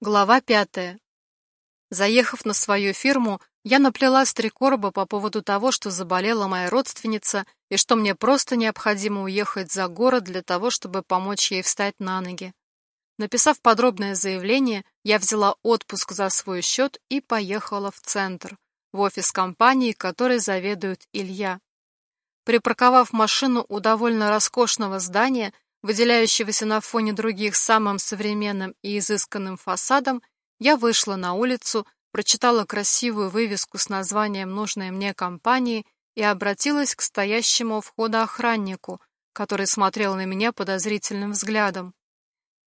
Глава пятая. Заехав на свою фирму, я наплела короба по поводу того, что заболела моя родственница и что мне просто необходимо уехать за город для того, чтобы помочь ей встать на ноги. Написав подробное заявление, я взяла отпуск за свой счет и поехала в центр, в офис компании, которой заведует Илья. Припарковав машину у довольно роскошного здания, выделяющегося на фоне других самым современным и изысканным фасадом, я вышла на улицу, прочитала красивую вывеску с названием нужной мне компании и обратилась к стоящему у входа охраннику, который смотрел на меня подозрительным взглядом.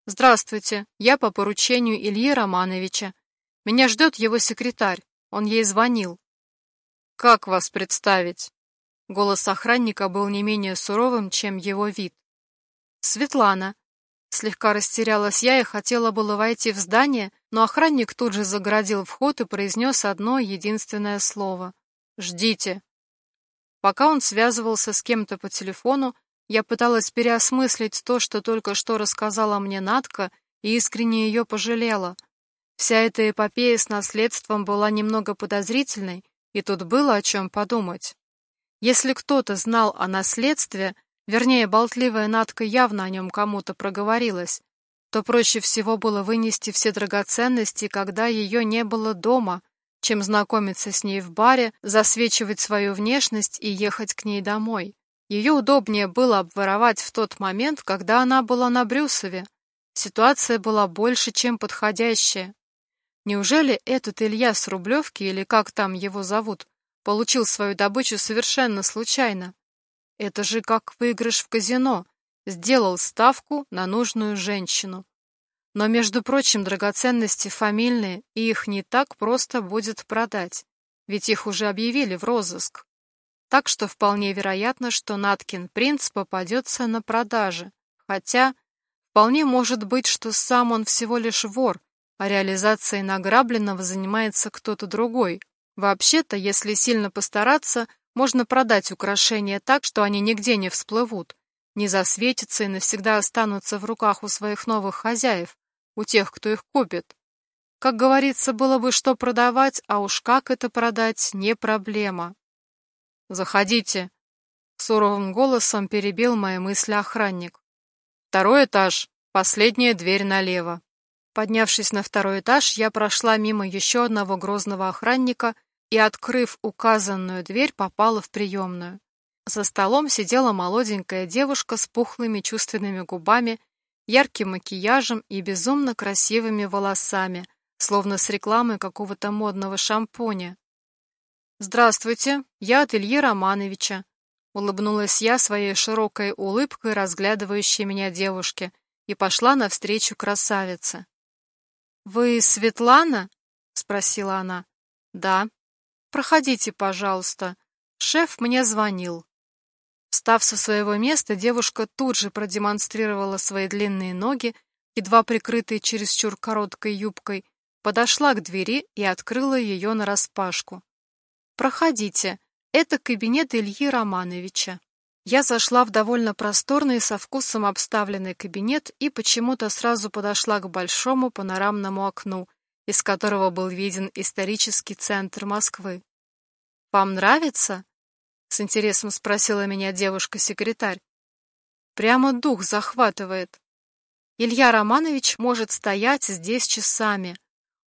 «Здравствуйте, я по поручению Ильи Романовича. Меня ждет его секретарь, он ей звонил». «Как вас представить?» Голос охранника был не менее суровым, чем его вид. Светлана. Слегка растерялась я и хотела было войти в здание, но охранник тут же загородил вход и произнес одно единственное слово. «Ждите». Пока он связывался с кем-то по телефону, я пыталась переосмыслить то, что только что рассказала мне Натка, и искренне ее пожалела. Вся эта эпопея с наследством была немного подозрительной, и тут было о чем подумать. Если кто-то знал о наследстве, вернее, болтливая Натка явно о нем кому-то проговорилась, то проще всего было вынести все драгоценности, когда ее не было дома, чем знакомиться с ней в баре, засвечивать свою внешность и ехать к ней домой. Ее удобнее было обворовать в тот момент, когда она была на Брюсове. Ситуация была больше, чем подходящая. Неужели этот Илья с Рублевки, или как там его зовут, получил свою добычу совершенно случайно? Это же как выигрыш в казино. Сделал ставку на нужную женщину. Но, между прочим, драгоценности фамильные, и их не так просто будет продать, ведь их уже объявили в розыск. Так что вполне вероятно, что Наткин принц попадется на продаже, хотя вполне может быть, что сам он всего лишь вор, а реализацией награбленного занимается кто-то другой. Вообще-то, если сильно постараться, можно продать украшения так, что они нигде не всплывут, не засветятся и навсегда останутся в руках у своих новых хозяев, у тех, кто их купит. Как говорится, было бы что продавать, а уж как это продать, не проблема. «Заходите», — суровым голосом перебил мои мысли охранник. «Второй этаж, последняя дверь налево». Поднявшись на второй этаж, я прошла мимо еще одного грозного охранника и, открыв указанную дверь, попала в приемную. За столом сидела молоденькая девушка с пухлыми чувственными губами, ярким макияжем и безумно красивыми волосами, словно с рекламы какого-то модного шампуня. «Здравствуйте, я от Ильи Романовича», — улыбнулась я своей широкой улыбкой, разглядывающей меня девушке, и пошла навстречу красавице. «Вы Светлана?» — спросила она. «Да», «Проходите, пожалуйста. Шеф мне звонил». Встав со своего места, девушка тут же продемонстрировала свои длинные ноги, едва прикрытые чересчур короткой юбкой, подошла к двери и открыла ее нараспашку. «Проходите. Это кабинет Ильи Романовича». Я зашла в довольно просторный со вкусом обставленный кабинет и почему-то сразу подошла к большому панорамному окну, из которого был виден исторический центр Москвы. «Вам нравится?» — с интересом спросила меня девушка-секретарь. «Прямо дух захватывает. Илья Романович может стоять здесь часами.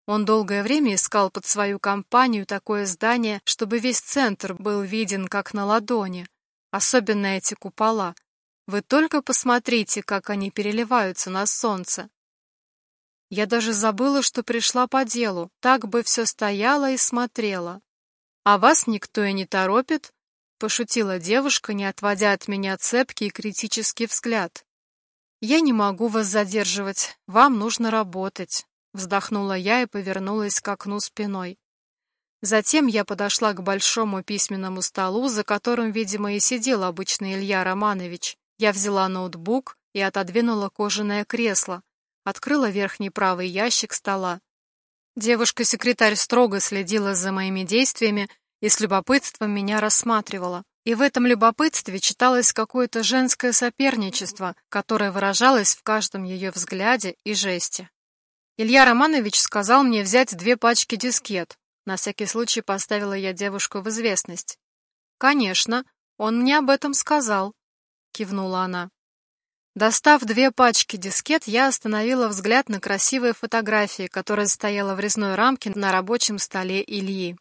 Он долгое время искал под свою компанию такое здание, чтобы весь центр был виден как на ладони, особенно эти купола. Вы только посмотрите, как они переливаются на солнце. Я даже забыла, что пришла по делу, так бы все стояла и смотрела. «А вас никто и не торопит?» — пошутила девушка, не отводя от меня цепкий и критический взгляд. «Я не могу вас задерживать, вам нужно работать», — вздохнула я и повернулась к окну спиной. Затем я подошла к большому письменному столу, за которым, видимо, и сидел обычный Илья Романович. Я взяла ноутбук и отодвинула кожаное кресло, открыла верхний правый ящик стола. Девушка-секретарь строго следила за моими действиями и с любопытством меня рассматривала. И в этом любопытстве читалось какое-то женское соперничество, которое выражалось в каждом ее взгляде и жесте. Илья Романович сказал мне взять две пачки дискет. На всякий случай поставила я девушку в известность. «Конечно, он мне об этом сказал», — кивнула она. Достав две пачки дискет, я остановила взгляд на красивые фотографии, которая стояла в резной рамке на рабочем столе Ильи.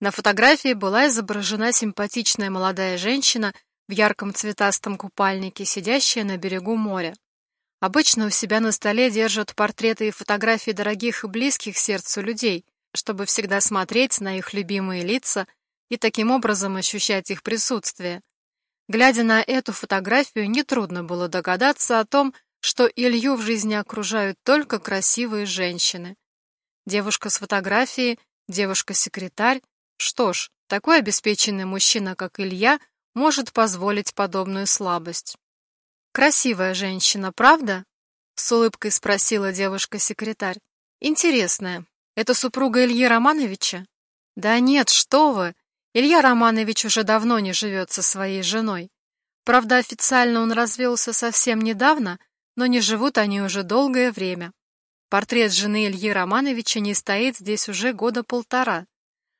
На фотографии была изображена симпатичная молодая женщина в ярком цветастом купальнике, сидящая на берегу моря. Обычно у себя на столе держат портреты и фотографии дорогих и близких сердцу людей, чтобы всегда смотреть на их любимые лица и таким образом ощущать их присутствие. Глядя на эту фотографию, нетрудно было догадаться о том, что Илью в жизни окружают только красивые женщины. Девушка с фотографией, девушка-секретарь. Что ж, такой обеспеченный мужчина, как Илья, может позволить подобную слабость. «Красивая женщина, правда?» — с улыбкой спросила девушка-секретарь. «Интересная. Это супруга Ильи Романовича?» «Да нет, что вы! Илья Романович уже давно не живет со своей женой. Правда, официально он развелся совсем недавно, но не живут они уже долгое время. Портрет жены Ильи Романовича не стоит здесь уже года полтора.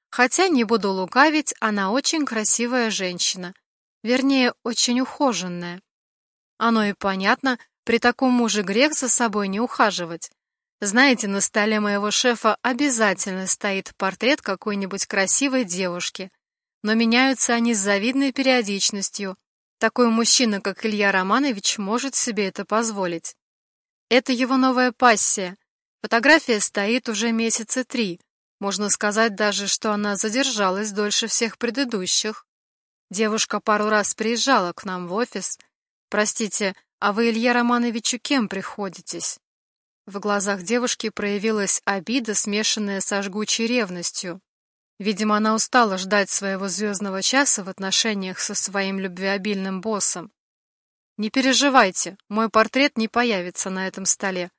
Хотя, не буду лукавить, она очень красивая женщина. Вернее, очень ухоженная. Оно и понятно, при таком муже грех за собой не ухаживать. Знаете, на столе моего шефа обязательно стоит портрет какой-нибудь красивой девушки. Но меняются они с завидной периодичностью. Такой мужчина, как Илья Романович, может себе это позволить. Это его новая пассия. Фотография стоит уже месяца три. Можно сказать даже, что она задержалась дольше всех предыдущих. Девушка пару раз приезжала к нам в офис, «Простите, а вы Илья Романовичу кем приходитесь?» В глазах девушки проявилась обида, смешанная со жгучей ревностью. Видимо, она устала ждать своего звездного часа в отношениях со своим любвеобильным боссом. «Не переживайте, мой портрет не появится на этом столе.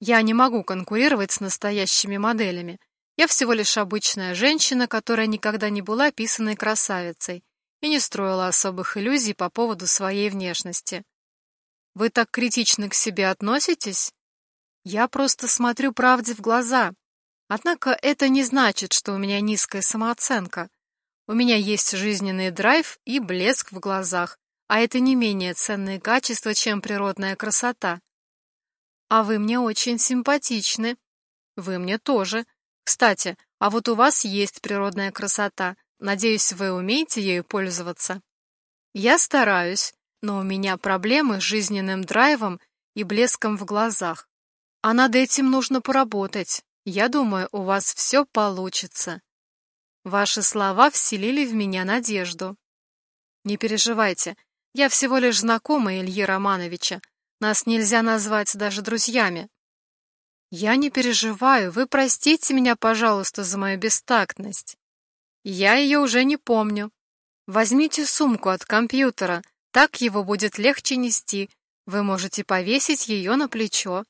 Я не могу конкурировать с настоящими моделями. Я всего лишь обычная женщина, которая никогда не была писаной красавицей и не строила особых иллюзий по поводу своей внешности. Вы так критично к себе относитесь? Я просто смотрю правде в глаза. Однако это не значит, что у меня низкая самооценка. У меня есть жизненный драйв и блеск в глазах, а это не менее ценные качества, чем природная красота. А вы мне очень симпатичны. Вы мне тоже. Кстати, а вот у вас есть природная красота, Надеюсь, вы умеете ею пользоваться? Я стараюсь, но у меня проблемы с жизненным драйвом и блеском в глазах. А над этим нужно поработать. Я думаю, у вас все получится. Ваши слова вселили в меня надежду. Не переживайте, я всего лишь знакомая Ильи Романовича. Нас нельзя назвать даже друзьями. Я не переживаю, вы простите меня, пожалуйста, за мою бестактность. Я ее уже не помню. Возьмите сумку от компьютера, так его будет легче нести. Вы можете повесить ее на плечо.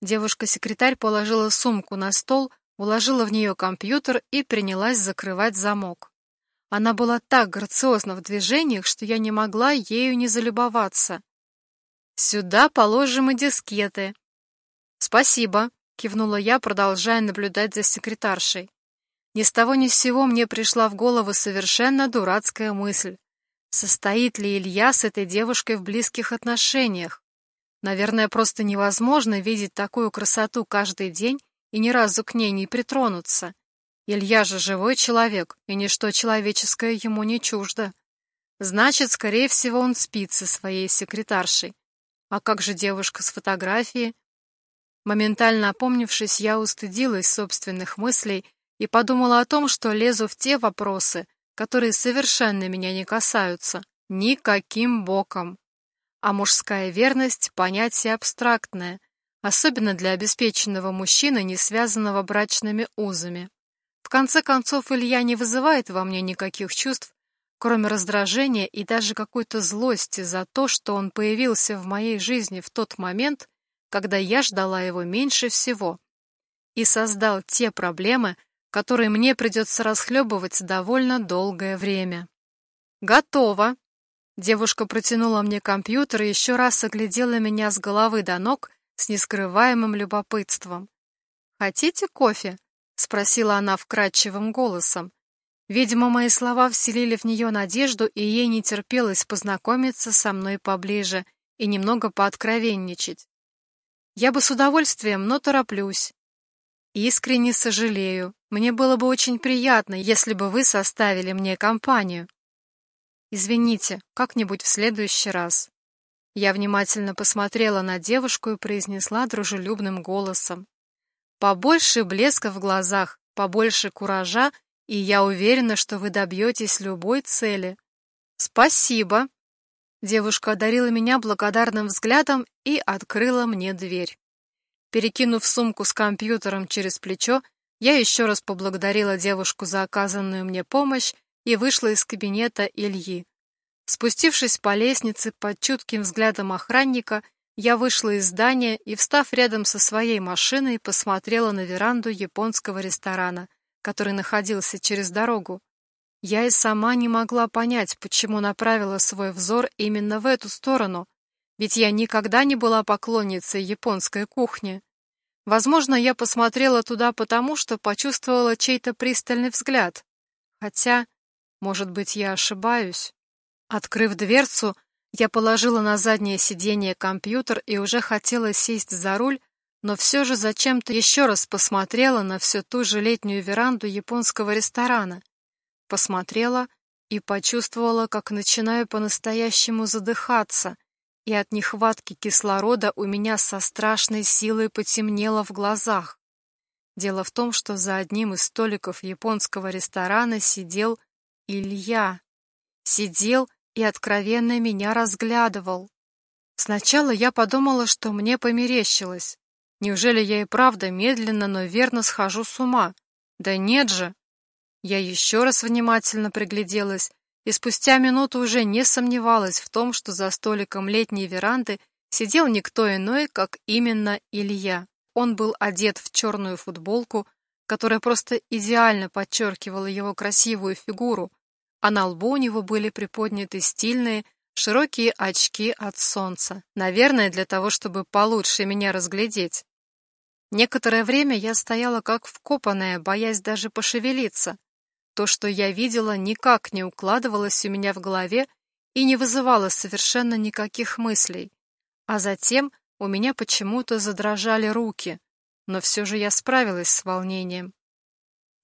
Девушка-секретарь положила сумку на стол, уложила в нее компьютер и принялась закрывать замок. Она была так грациозна в движениях, что я не могла ею не залюбоваться. «Сюда положим и дискеты». «Спасибо», — кивнула я, продолжая наблюдать за секретаршей. Ни с того ни с сего мне пришла в голову совершенно дурацкая мысль. Состоит ли Илья с этой девушкой в близких отношениях? Наверное, просто невозможно видеть такую красоту каждый день и ни разу к ней не притронуться. Илья же живой человек, и ничто человеческое ему не чуждо. Значит, скорее всего, он спит со своей секретаршей. А как же девушка с фотографией? Моментально опомнившись, я устыдилась собственных мыслей и подумала о том, что лезу в те вопросы, которые совершенно меня не касаются, никаким боком. А мужская верность – понятие абстрактное, особенно для обеспеченного мужчины, не связанного брачными узами. В конце концов, Илья не вызывает во мне никаких чувств, кроме раздражения и даже какой-то злости за то, что он появился в моей жизни в тот момент, когда я ждала его меньше всего, и создал те проблемы, который мне придется расхлебывать довольно долгое время. «Готово!» Девушка протянула мне компьютер и еще раз оглядела меня с головы до ног с нескрываемым любопытством. «Хотите кофе?» — спросила она вкрадчивым голосом. Видимо, мои слова вселили в нее надежду, и ей не терпелось познакомиться со мной поближе и немного пооткровенничать. Я бы с удовольствием, но тороплюсь. Искренне сожалею. Мне было бы очень приятно, если бы вы составили мне компанию. Извините, как-нибудь в следующий раз. Я внимательно посмотрела на девушку и произнесла дружелюбным голосом. Побольше блеска в глазах, побольше куража и я уверена, что вы добьетесь любой цели. Спасибо. Девушка одарила меня благодарным взглядом и открыла мне дверь. Перекинув сумку с компьютером через плечо, я еще раз поблагодарила девушку за оказанную мне помощь и вышла из кабинета Ильи. Спустившись по лестнице под чутким взглядом охранника, я вышла из здания и, встав рядом со своей машиной, посмотрела на веранду японского ресторана — который находился через дорогу. Я и сама не могла понять, почему направила свой взор именно в эту сторону, ведь я никогда не была поклонницей японской кухни. Возможно, я посмотрела туда потому, что почувствовала чей-то пристальный взгляд. Хотя, может быть, я ошибаюсь. Открыв дверцу, я положила на заднее сиденье компьютер и уже хотела сесть за руль, но все же зачем-то еще раз посмотрела на всю ту же летнюю веранду японского ресторана. Посмотрела и почувствовала, как начинаю по-настоящему задыхаться, и от нехватки кислорода у меня со страшной силой потемнело в глазах. Дело в том, что за одним из столиков японского ресторана сидел Илья. Сидел и откровенно меня разглядывал. Сначала я подумала, что мне померещилось. Неужели я и правда медленно, но верно схожу с ума? Да нет же! Я еще раз внимательно пригляделась и спустя минуту уже не сомневалась в том, что за столиком летней веранды сидел никто иной, как именно Илья. Он был одет в черную футболку, которая просто идеально подчеркивала его красивую фигуру, а на лбу у него были приподняты стильные, широкие очки от солнца, наверное, для того, чтобы получше меня разглядеть. Некоторое время я стояла как вкопанная, боясь даже пошевелиться. То, что я видела, никак не укладывалось у меня в голове и не вызывало совершенно никаких мыслей. А затем у меня почему-то задрожали руки, но все же я справилась с волнением.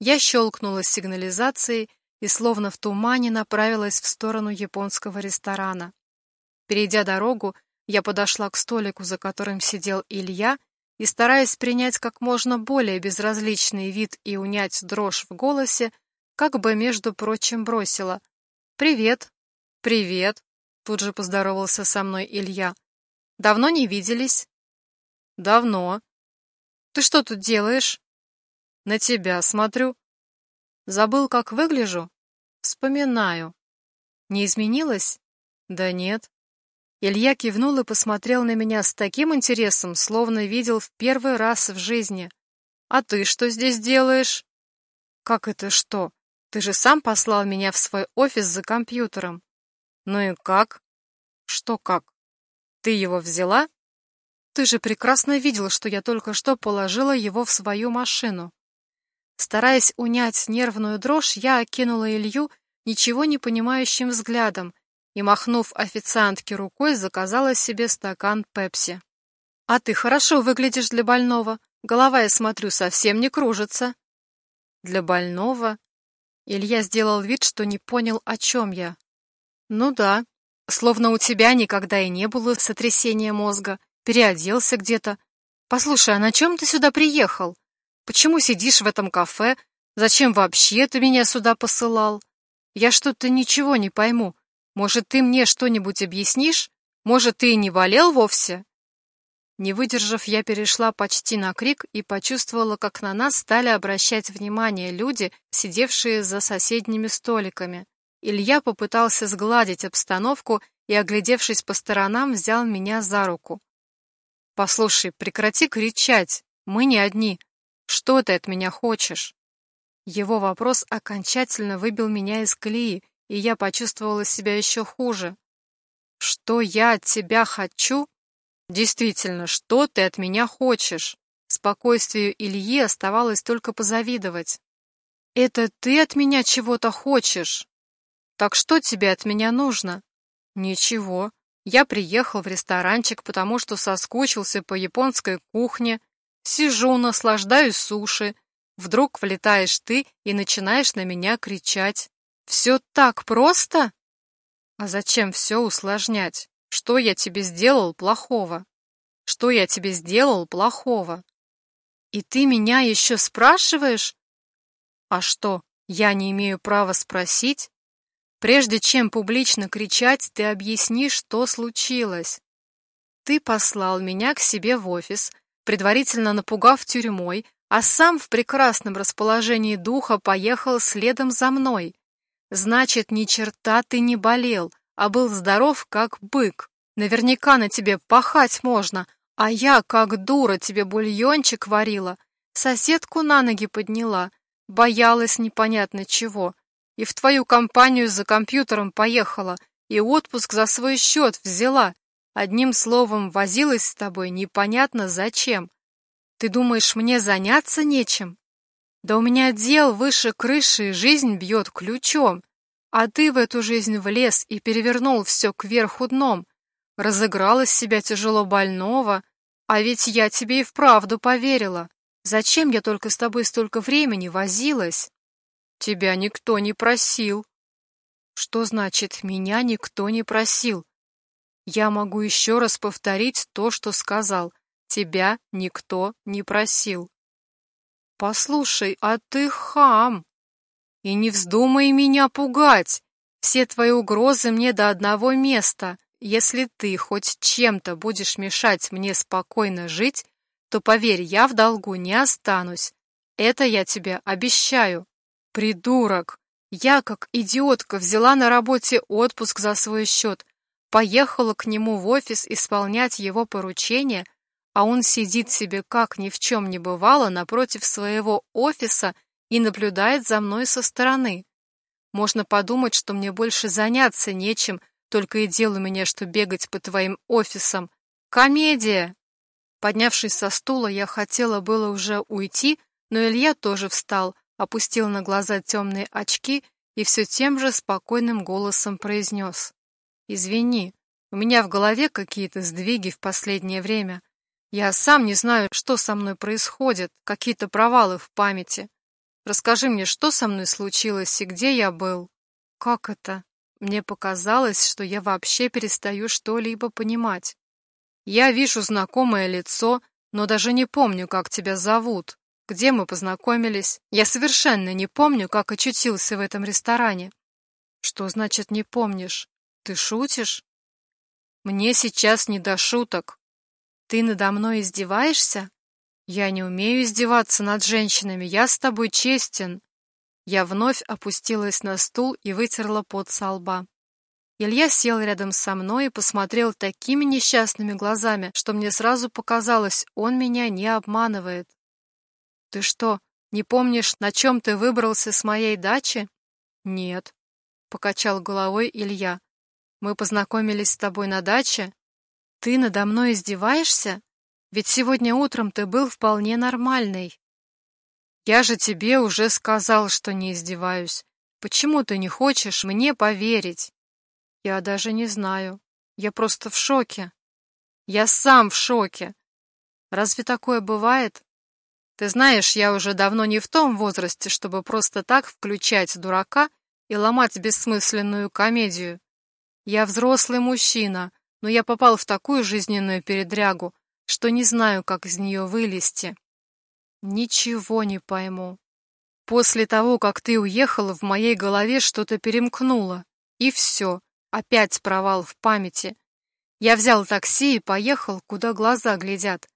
Я щелкнула сигнализацией и словно в тумане направилась в сторону японского ресторана. Перейдя дорогу, я подошла к столику, за которым сидел Илья, и, стараясь принять как можно более безразличный вид и унять дрожь в голосе, как бы, между прочим, бросила. «Привет!» «Привет!» — тут же поздоровался со мной Илья. «Давно не виделись?» «Давно». «Ты что тут делаешь?» «На тебя смотрю». «Забыл, как выгляжу?» «Вспоминаю». «Не изменилась?» «Да нет». Илья кивнул и посмотрел на меня с таким интересом, словно видел в первый раз в жизни. «А ты что здесь делаешь?» «Как это что? Ты же сам послал меня в свой офис за компьютером». «Ну и как?» «Что как? Ты его взяла?» «Ты же прекрасно видел, что я только что положила его в свою машину». Стараясь унять нервную дрожь, я окинула Илью ничего не понимающим взглядом и, махнув официантке рукой, заказала себе стакан пепси. «А ты хорошо выглядишь для больного. Голова, я смотрю, совсем не кружится». «Для больного?» Илья сделал вид, что не понял, о чем я. «Ну да, словно у тебя никогда и не было сотрясения мозга, переоделся где-то. Послушай, а на чем ты сюда приехал? Почему сидишь в этом кафе? Зачем вообще ты меня сюда посылал? Я что-то ничего не пойму. Может, ты мне что-нибудь объяснишь? Может, ты и не болел вовсе?» Не выдержав, я перешла почти на крик и почувствовала, как на нас стали обращать внимание люди, сидевшие за соседними столиками. Илья попытался сгладить обстановку и, оглядевшись по сторонам, взял меня за руку. «Послушай, прекрати кричать, мы не одни. Что ты от меня хочешь?» Его вопрос окончательно выбил меня из колеи, и я почувствовала себя еще хуже. Что я от тебя хочу? Действительно, что ты от меня хочешь? Спокойствию Ильи оставалось только позавидовать. «Это ты от меня чего-то хочешь?» «Так что тебе от меня нужно?» «Ничего. Я приехал в ресторанчик, потому что соскучился по японской кухне. Сижу, наслаждаюсь суши. Вдруг влетаешь ты и начинаешь на меня кричать. Все так просто? А зачем все усложнять? Что я тебе сделал плохого? Что я тебе сделал плохого? И ты меня еще спрашиваешь? А что, я не имею права спросить? Прежде чем публично кричать, ты объясни, что случилось. Ты послал меня к себе в офис, предварительно напугав тюрьмой, а сам в прекрасном расположении духа поехал следом за мной. Значит, ни черта ты не болел, а был здоров, как бык. Наверняка на тебе пахать можно, а я, как дура, тебе бульончик варила, соседку на ноги подняла, боялась непонятно чего и в твою компанию за компьютером поехала, и отпуск за свой счет взяла. Одним словом, возилась с тобой непонятно зачем. Ты думаешь, мне заняться нечем? Да у меня дел выше крыши, жизнь бьет ключом. А ты в эту жизнь влез и перевернул все кверху дном. Разыграл из себя тяжело больного. А ведь я тебе и вправду поверила. Зачем я только с тобой столько времени возилась? Тебя никто не просил. Что значит «меня никто не просил»? Я могу еще раз повторить то, что сказал. Тебя никто не просил. Послушай, а ты хам. И не вздумай меня пугать. Все твои угрозы мне до одного места. Если ты хоть чем-то будешь мешать мне спокойно жить, то, поверь, я в долгу не останусь. Это я тебе обещаю. Придурок! Я, как идиотка, взяла на работе отпуск за свой счет, поехала к нему в офис исполнять его поручения, а он сидит себе как ни в чем не бывало напротив своего офиса и наблюдает за мной со стороны. Можно подумать, что мне больше заняться нечем, только и дело меня, что бегать по твоим офисам. Комедия! Поднявшись со стула, я хотела было уже уйти, но Илья тоже встал, опустил на глаза темные очки и все тем же спокойным голосом произнес. «Извини, у меня в голове какие-то сдвиги в последнее время. Я сам не знаю, что со мной происходит, какие-то провалы в памяти. Расскажи мне, что со мной случилось и где я был?» «Как это?» Мне показалось, что я вообще перестаю что-либо понимать. Я вижу знакомое лицо, но даже не помню, как тебя зовут где мы познакомились. Я совершенно не помню, как очутился в этом ресторане. Что значит не помнишь? Ты шутишь? Мне сейчас не до шуток. Ты надо мной издеваешься? Я не умею издеваться над женщинами, я с тобой честен. Я вновь опустилась на стул и вытерла пот со лба. Илья сел рядом со мной и посмотрел такими несчастными глазами, что мне сразу показалось, он меня не обманывает. Ты что, не помнишь, на чем ты выбрался с моей дачи? Нет, покачал головой Илья. Мы познакомились с тобой на даче. Ты надо мной издеваешься? Ведь сегодня утром ты был вполне нормальный. Я же тебе уже сказал, что не издеваюсь. Почему ты не хочешь мне поверить? Я даже не знаю. Я просто в шоке. Я сам в шоке. Разве такое бывает? Ты знаешь, я уже давно не в том возрасте, чтобы просто так включать дурака и ломать бессмысленную комедию. Я взрослый мужчина, но я попал в такую жизненную передрягу, что не знаю, как из нее вылезти. Ничего не пойму. После того, как ты уехала, в моей голове что-то перемкнуло. И все, опять провал в памяти. Я взял такси и поехал, куда глаза глядят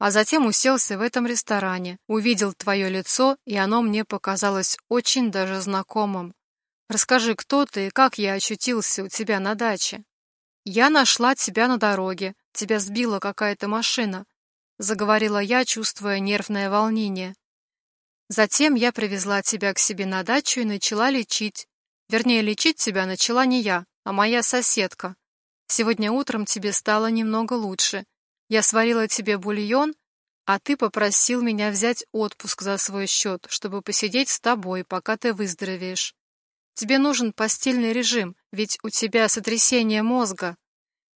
а затем уселся в этом ресторане, увидел твое лицо, и оно мне показалось очень даже знакомым. Расскажи, кто ты и как я очутился у тебя на даче? Я нашла тебя на дороге, тебя сбила какая-то машина, заговорила я, чувствуя нервное волнение. Затем я привезла тебя к себе на дачу и начала лечить. Вернее, лечить тебя начала не я, а моя соседка. Сегодня утром тебе стало немного лучше, я сварила тебе бульон, А ты попросил меня взять отпуск за свой счет, чтобы посидеть с тобой, пока ты выздоровеешь. Тебе нужен постельный режим, ведь у тебя сотрясение мозга.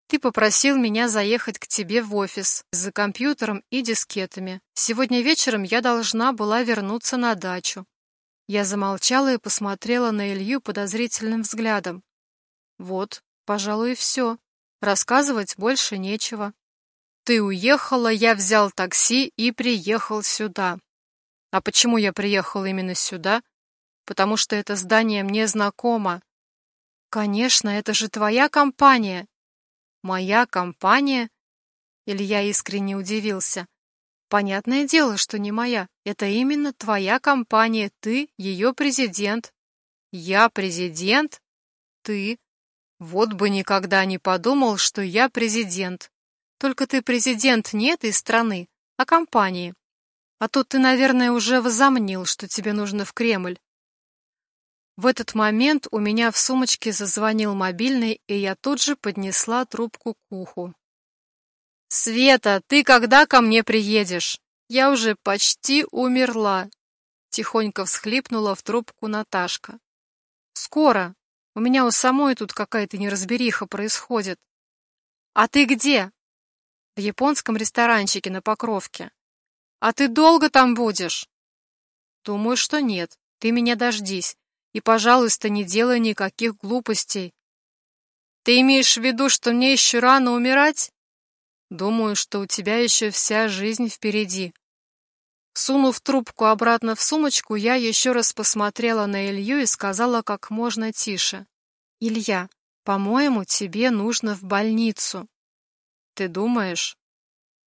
Ты попросил меня заехать к тебе в офис за компьютером и дискетами. Сегодня вечером я должна была вернуться на дачу. Я замолчала и посмотрела на Илью подозрительным взглядом. Вот, пожалуй, и все. Рассказывать больше нечего. Ты уехала, я взял такси и приехал сюда. А почему я приехал именно сюда? Потому что это здание мне знакомо. Конечно, это же твоя компания. Моя компания? Илья искренне удивился. Понятное дело, что не моя. Это именно твоя компания. Ты ее президент. Я президент? Ты? Вот бы никогда не подумал, что я президент. Только ты президент не этой страны, а компании. А тут ты, наверное, уже возомнил, что тебе нужно в Кремль. В этот момент у меня в сумочке зазвонил мобильный, и я тут же поднесла трубку к уху. «Света, ты когда ко мне приедешь? Я уже почти умерла!» Тихонько всхлипнула в трубку Наташка. «Скоро. У меня у самой тут какая-то неразбериха происходит». «А ты где?» «В японском ресторанчике на Покровке». «А ты долго там будешь?» «Думаю, что нет. Ты меня дождись. И, пожалуйста, не делай никаких глупостей. Ты имеешь в виду, что мне еще рано умирать? Думаю, что у тебя еще вся жизнь впереди. Сунув трубку обратно в сумочку, я еще раз посмотрела на Илью и сказала как можно тише. «Илья, по-моему, тебе нужно в больницу». «Ты думаешь?»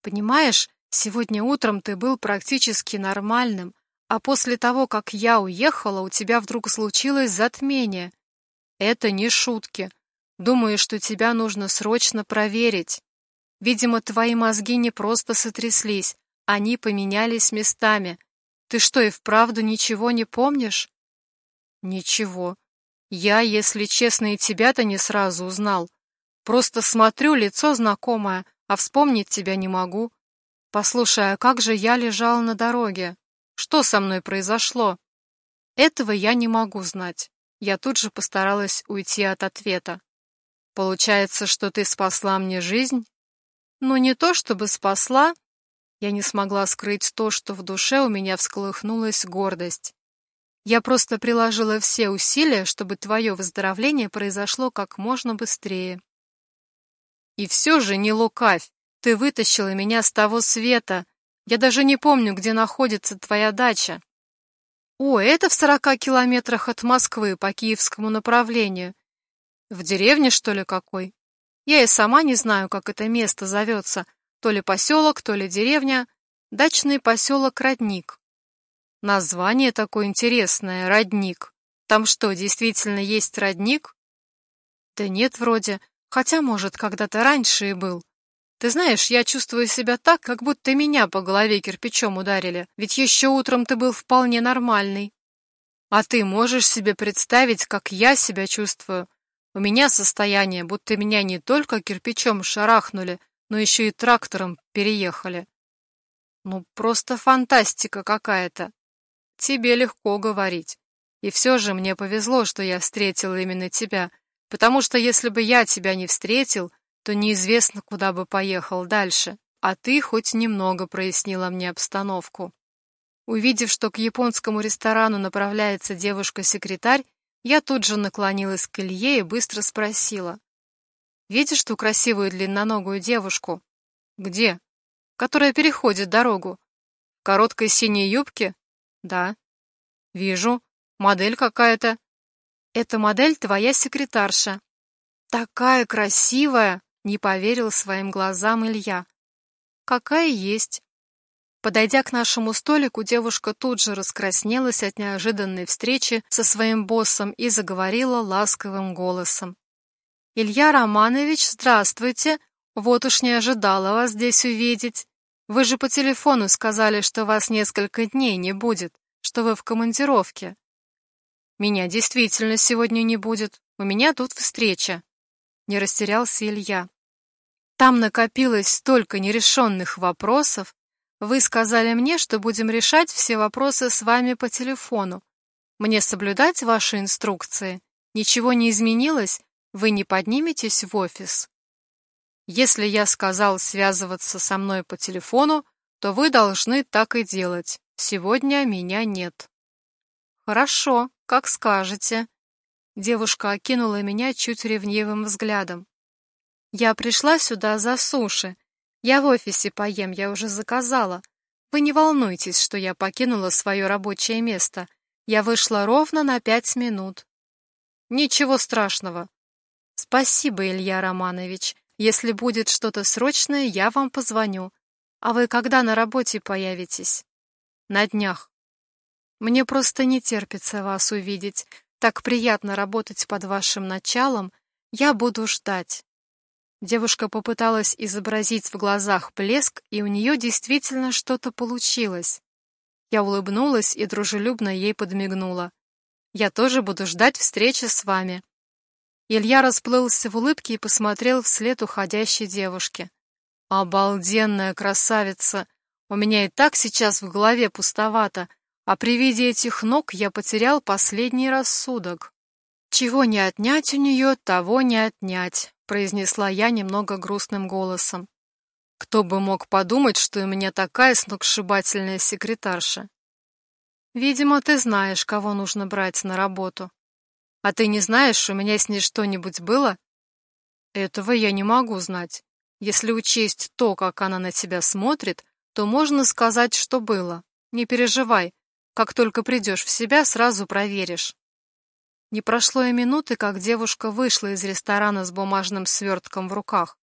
«Понимаешь, сегодня утром ты был практически нормальным, а после того, как я уехала, у тебя вдруг случилось затмение. Это не шутки. Думаю, что тебя нужно срочно проверить. Видимо, твои мозги не просто сотряслись, они поменялись местами. Ты что, и вправду ничего не помнишь? Ничего. Я, если честно, и тебя-то не сразу узнал. Просто смотрю, лицо знакомое, а вспомнить тебя не могу. Послушай, а как же я лежал на дороге? Что со мной произошло? Этого я не могу знать. Я тут же постаралась уйти от ответа. Получается, что ты спасла мне жизнь? Ну, не то чтобы спасла. Я не смогла скрыть то, что в душе у меня всколыхнулась гордость. Я просто приложила все усилия, чтобы твое выздоровление произошло как можно быстрее. И все же не лукавь. Ты вытащила меня с того света, я даже не помню, где находится твоя дача. О, это в сорока километрах от Москвы по киевскому направлению. В деревне, что ли, какой? Я и сама не знаю, как это место зовется. То ли поселок, то ли деревня. Дачный поселок Родник. Название такое интересное, Родник. Там что, действительно есть родник? Да нет, вроде. Хотя, может, когда-то раньше и был. Ты знаешь, я чувствую себя так, как будто меня по голове кирпичом ударили, ведь еще утром ты был вполне нормальный. А ты можешь себе представить, как я себя чувствую? У меня состояние, будто меня не только кирпичом шарахнули, но еще и трактором переехали. Ну, просто фантастика какая-то. Тебе легко говорить. И все же мне повезло, что я встретил именно тебя, потому что если бы я тебя не встретил, то неизвестно, куда бы поехал дальше, а ты хоть немного прояснила мне обстановку. Увидев, что к японскому ресторану направляется девушка-секретарь, я тут же наклонилась к Илье и быстро спросила. «Видишь ту красивую длинноногую девушку?» «Где?» «Которая переходит дорогу». «В короткой синей юбке?» «Да». «Вижу. Модель какая-то». «Это модель твоя секретарша». «Такая красивая!» Не поверил своим глазам Илья. Какая есть. Подойдя к нашему столику, девушка тут же раскраснелась от неожиданной встречи со своим боссом и заговорила ласковым голосом. «Илья Романович, здравствуйте! Вот уж не ожидала вас здесь увидеть. Вы же по телефону сказали, что вас несколько дней не будет, что вы в командировке». «Меня действительно сегодня не будет. У меня тут встреча», не растерялся Илья. Там накопилось столько нерешенных вопросов, Вы сказали мне, что будем решать все вопросы с вами по телефону. Мне соблюдать ваши инструкции? Ничего не изменилось? Вы не подниметесь в офис? Если я сказал связываться со мной по телефону, то вы должны так и делать. Сегодня меня нет. Хорошо, как скажете. Девушка окинула меня чуть ревнивым взглядом. Я пришла сюда за суши. Я в офисе поем, я уже заказала. Вы не волнуйтесь, что я покинула свое рабочее место. Я вышла ровно на пять минут. Ничего страшного. Спасибо, Илья Романович. Если будет что-то срочное, я вам позвоню. А вы когда на работе появитесь? На днях. Мне просто не терпится вас увидеть. Так приятно работать под вашим началом. Я буду ждать. Девушка попыталась изобразить в глазах блеск, и у нее действительно что-то получилось. Я улыбнулась и дружелюбно ей подмигнула. Я тоже буду ждать встречи с вами. Илья расплылся в улыбке и посмотрел вслед уходящей девушке. Обалденная красавица! У меня и так сейчас в голове пустовато, а при виде этих ног я потерял последний рассудок. Чего не отнять у нее, того не отнять, произнесла я немного грустным голосом. Кто бы мог подумать, что у меня такая сногсшибательная секретарша. Видимо, ты знаешь, кого нужно брать на работу. А ты не знаешь, у меня с ней что-нибудь было? Этого я не могу знать. Если учесть то, как она на тебя смотрит, то можно сказать, что было. Не переживай, как только придешь в себя, сразу проверишь. Не прошло и минуты, как девушка вышла из ресторана с бумажным свертком в руках.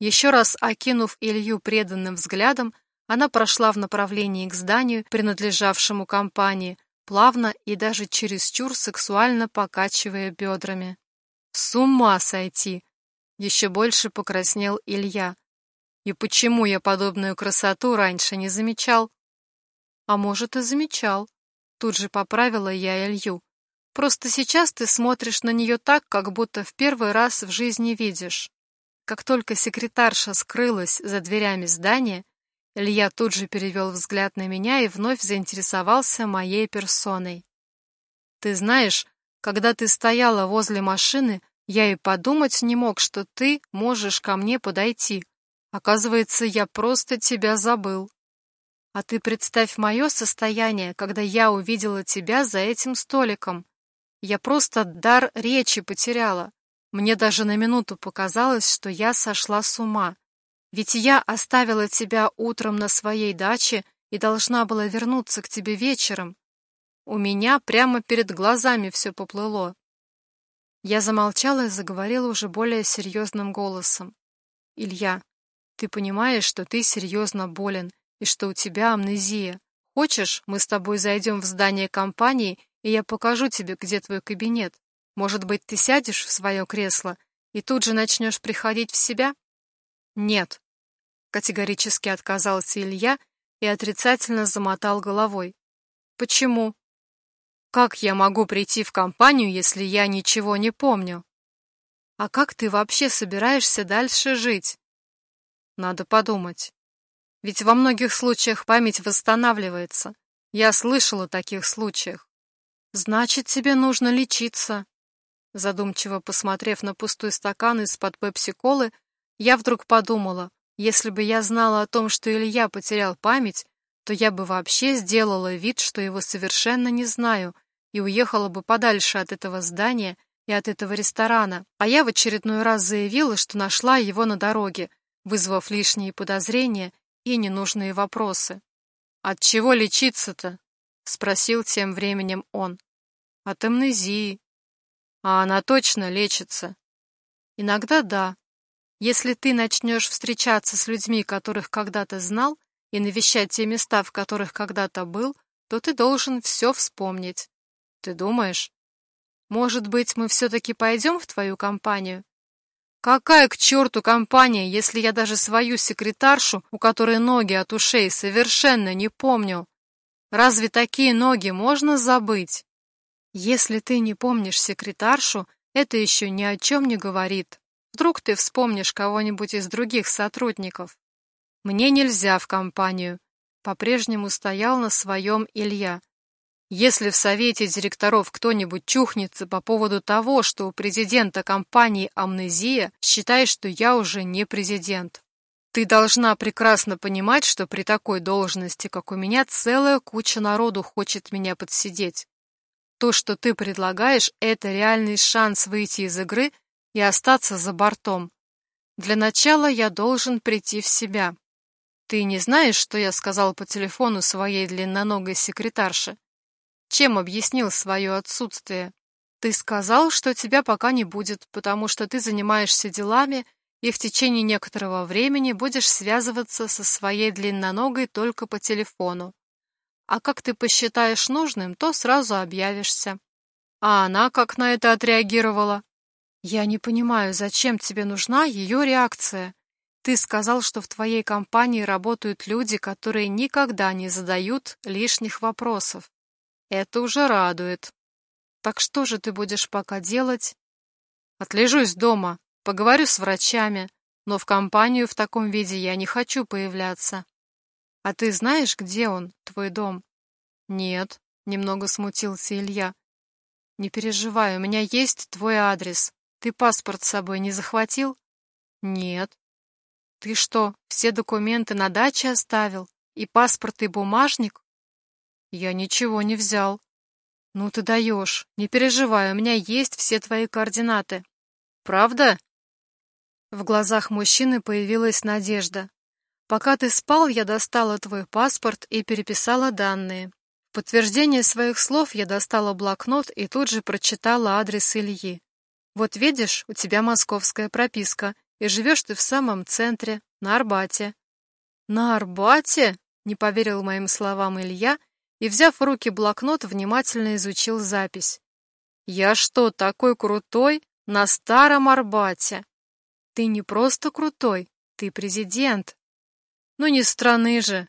Еще раз окинув Илью преданным взглядом, она прошла в направлении к зданию, принадлежавшему компании, плавно и даже чересчур сексуально покачивая бедрами. «С ума сойти!» — еще больше покраснел Илья. «И почему я подобную красоту раньше не замечал?» А может, и замечал. Тут же поправила я Илью. Просто сейчас ты смотришь на нее так, как будто в первый раз в жизни видишь. Как только секретарша скрылась за дверями здания, Илья тут же перевел взгляд на меня и вновь заинтересовался моей персоной. Ты знаешь, когда ты стояла возле машины, я и подумать не мог, что ты можешь ко мне подойти. Оказывается, я просто тебя забыл. А ты представь мое состояние, когда я увидела тебя за этим столиком. Я просто дар речи потеряла. Мне даже на минуту показалось, что я сошла с ума. Ведь я оставила тебя утром на своей даче и должна была вернуться к тебе вечером. У меня прямо перед глазами все поплыло. Я замолчала и заговорила уже более серьезным голосом. «Илья, ты понимаешь, что ты серьезно болен, и что у тебя амнезия. Хочешь, мы с тобой зайдем в здание компании, и я покажу тебе, где твой кабинет. Может быть, ты сядешь в свое кресло и тут же начнешь приходить в себя? Нет. Категорически отказался Илья и отрицательно замотал головой. Почему? Как я могу прийти в компанию, если я ничего не помню? А как ты вообще собираешься дальше жить? Надо подумать. Ведь во многих случаях память восстанавливается. Я слышала о таких случаях. Значит, тебе нужно лечиться. Задумчиво посмотрев на пустой стакан из-под пепси-колы, я вдруг подумала, если бы я знала о том, что Илья потерял память, то я бы вообще сделала вид, что его совершенно не знаю, и уехала бы подальше от этого здания и от этого ресторана. А я в очередной раз заявила, что нашла его на дороге, вызвав лишние подозрения и ненужные вопросы. «От чего лечиться-то?» — спросил тем временем он. «От амнезии». «А она точно лечится?» «Иногда да. Если ты начнешь встречаться с людьми, которых когда-то знал, и навещать те места, в которых когда-то был, то ты должен все вспомнить. Ты думаешь? Может быть, мы все-таки пойдем в твою компанию? Какая к черту компания, если я даже свою секретаршу, у которой ноги от ушей, совершенно не помню? Разве такие ноги можно забыть? Если ты не помнишь секретаршу, это еще ни о чем не говорит. Вдруг ты вспомнишь кого-нибудь из других сотрудников. Мне нельзя в компанию. по-прежнему стоял на своем Илья. Если в совете директоров кто-нибудь чухнется по поводу того, что у президента компании «Амнезия», считай, что я уже не президент. Ты должна прекрасно понимать, что при такой должности, как у меня, целая куча народу хочет меня подсидеть. То, что ты предлагаешь, это реальный шанс выйти из игры и остаться за бортом. Для начала я должен прийти в себя. Ты не знаешь, что я сказал по телефону своей длинноногой секретарше? Чем объяснил свое отсутствие? Ты сказал, что тебя пока не будет, потому что ты занимаешься делами и в течение некоторого времени будешь связываться со своей длинноногой только по телефону. А как ты посчитаешь нужным, то сразу объявишься. А она как на это отреагировала? Я не понимаю, зачем тебе нужна ее реакция. Ты сказал, что в твоей компании работают люди, которые никогда не задают лишних вопросов. Это уже радует. Так что же ты будешь пока делать? Отлежусь дома, поговорю с врачами, но в компанию в таком виде я не хочу появляться. А ты знаешь, где он, твой дом? Нет, немного смутился Илья. Не переживай, у меня есть твой адрес. Ты паспорт с собой не захватил? Нет. Ты что, все документы на даче оставил? И паспорт, и бумажник? Я ничего не взял. Ну ты даешь. Не переживай, у меня есть все твои координаты. Правда? В глазах мужчины появилась надежда. Пока ты спал, я достала твой паспорт и переписала данные. В подтверждение своих слов я достала блокнот и тут же прочитала адрес Ильи. Вот видишь, у тебя московская прописка, и живешь ты в самом центре, на Арбате. На Арбате? Не поверил моим словам Илья и, взяв в руки блокнот, внимательно изучил запись. «Я что, такой крутой? На старом Арбате!» «Ты не просто крутой, ты президент!» «Ну не страны же!»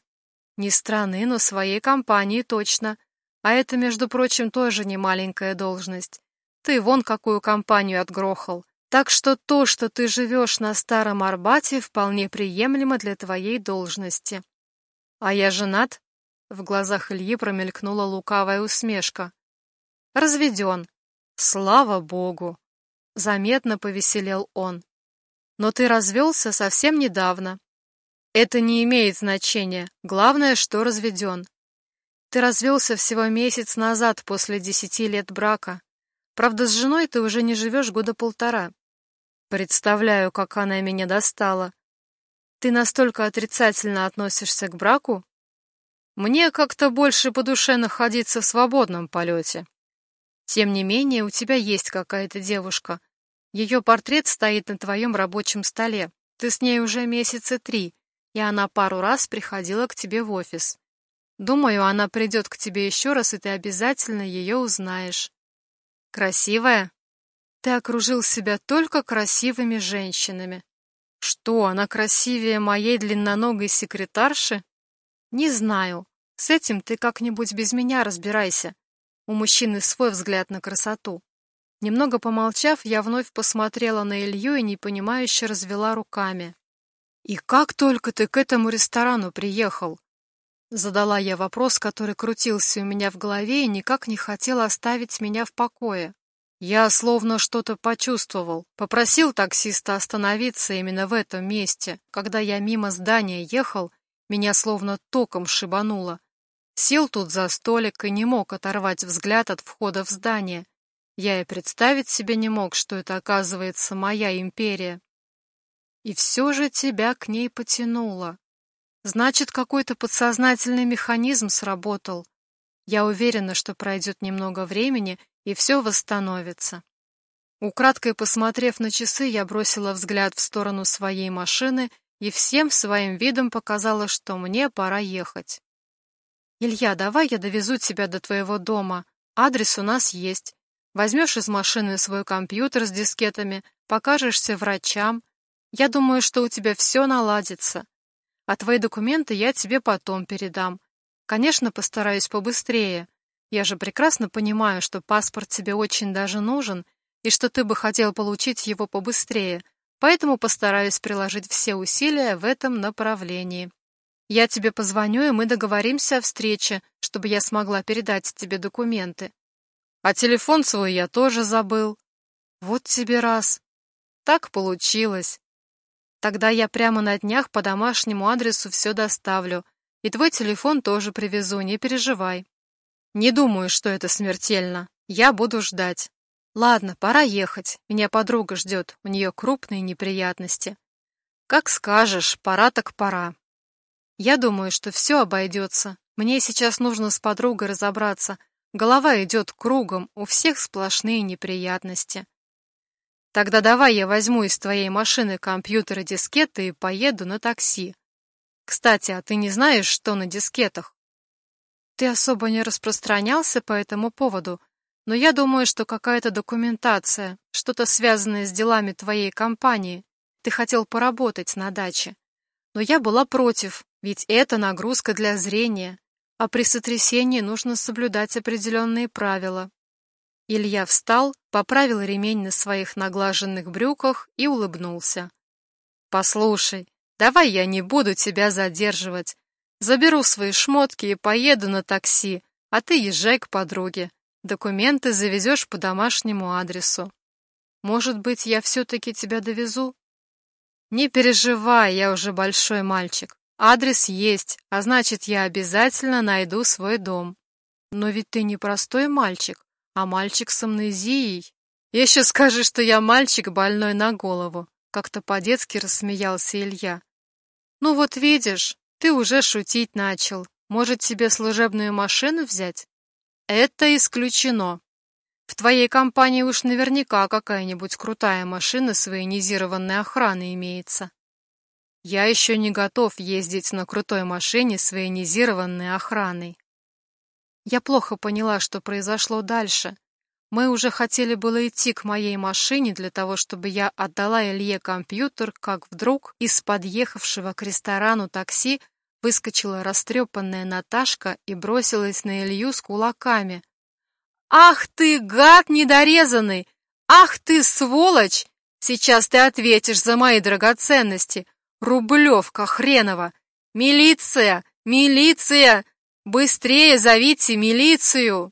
«Не страны, но своей компании точно. А это, между прочим, тоже не маленькая должность. Ты вон какую компанию отгрохал. Так что то, что ты живешь на Старом Арбате, вполне приемлемо для твоей должности. А я женат?» В глазах Ильи промелькнула лукавая усмешка. «Разведен. Слава Богу!» Заметно повеселел он. «Но ты развелся совсем недавно. Это не имеет значения. Главное, что разведен. Ты развелся всего месяц назад после десяти лет брака. Правда, с женой ты уже не живешь года полтора. Представляю, как она меня достала. Ты настолько отрицательно относишься к браку, мне как-то больше по душе находиться в свободном полете. Тем не менее, у тебя есть какая-то девушка. Ее портрет стоит на твоем рабочем столе. Ты с ней уже месяца три, и она пару раз приходила к тебе в офис. Думаю, она придет к тебе еще раз, и ты обязательно ее узнаешь. Красивая? Ты окружил себя только красивыми женщинами. Что, она красивее моей длинноногой секретарши? Не знаю. С этим ты как-нибудь без меня разбирайся. У мужчины свой взгляд на красоту. Немного помолчав, я вновь посмотрела на Илью и непонимающе развела руками. «И как только ты к этому ресторану приехал?» Задала я вопрос, который крутился у меня в голове и никак не хотел оставить меня в покое. Я словно что-то почувствовал. Попросил таксиста остановиться именно в этом месте. Когда я мимо здания ехал, меня словно током шибануло. Сел тут за столик и не мог оторвать взгляд от входа в здание. Я и представить себе не мог, что это оказывается моя империя. И все же тебя к ней потянуло. Значит, какой-то подсознательный механизм сработал. Я уверена, что пройдет немного времени, и все восстановится. Украдкой посмотрев на часы, я бросила взгляд в сторону своей машины и всем своим видом показала, что мне пора ехать. «Илья, давай я довезу тебя до твоего дома. Адрес у нас есть. Возьмешь из машины свой компьютер с дискетами, покажешься врачам. Я думаю, что у тебя все наладится. А твои документы я тебе потом передам. Конечно, постараюсь побыстрее. Я же прекрасно понимаю, что паспорт тебе очень даже нужен, и что ты бы хотел получить его побыстрее, поэтому постараюсь приложить все усилия в этом направлении. Я тебе позвоню, и мы договоримся о встрече, чтобы я смогла передать тебе документы. А телефон свой я тоже забыл. Вот тебе раз. Так получилось. Тогда я прямо на днях по домашнему адресу все доставлю, и твой телефон тоже привезу, не переживай. Не думаю, что это смертельно. Я буду ждать. Ладно, пора ехать. Меня подруга ждет, у нее крупные неприятности. Как скажешь, пора так пора. Я думаю, что все обойдется. Мне сейчас нужно с подругой разобраться. Голова идет кругом, у всех сплошные неприятности. Тогда давай я возьму из твоей машины компьютер и дискеты и поеду на такси. Кстати, а ты не знаешь, что на дискетах? Ты особо не распространялся по этому поводу, но я думаю, что какая-то документация, что-то связанное с делами твоей компании. Ты хотел поработать на даче. Но я была против, ведь это нагрузка для зрения, а при сотрясении нужно соблюдать определенные правила. Илья встал, поправил ремень на своих наглаженных брюках и улыбнулся. «Послушай, давай я не буду тебя задерживать. Заберу свои шмотки и поеду на такси, а ты езжай к подруге. Документы завезешь по домашнему адресу. Может быть, я все-таки тебя довезу?» «Не переживай, я уже большой мальчик. Адрес есть, а значит, я обязательно найду свой дом. Но ведь ты не простой мальчик а мальчик с амнезией. Еще скажи, что я мальчик, больной на голову. Как-то по-детски рассмеялся Илья. Ну вот видишь, ты уже шутить начал. Может, тебе служебную машину взять? Это исключено. В твоей компании уж наверняка какая-нибудь крутая машина с военизированной охраной имеется. Я еще не готов ездить на крутой машине с военизированной охраной. Я плохо поняла, что произошло дальше. Мы уже хотели было идти к моей машине для того, чтобы я отдала Илье компьютер, как вдруг из подъехавшего к ресторану такси выскочила растрепанная Наташка и бросилась на Илью с кулаками. «Ах ты, гад недорезанный! Ах ты, сволочь! Сейчас ты ответишь за мои драгоценности! Рублевка хренова! Милиция! Милиция! «Быстрее зовите милицию!»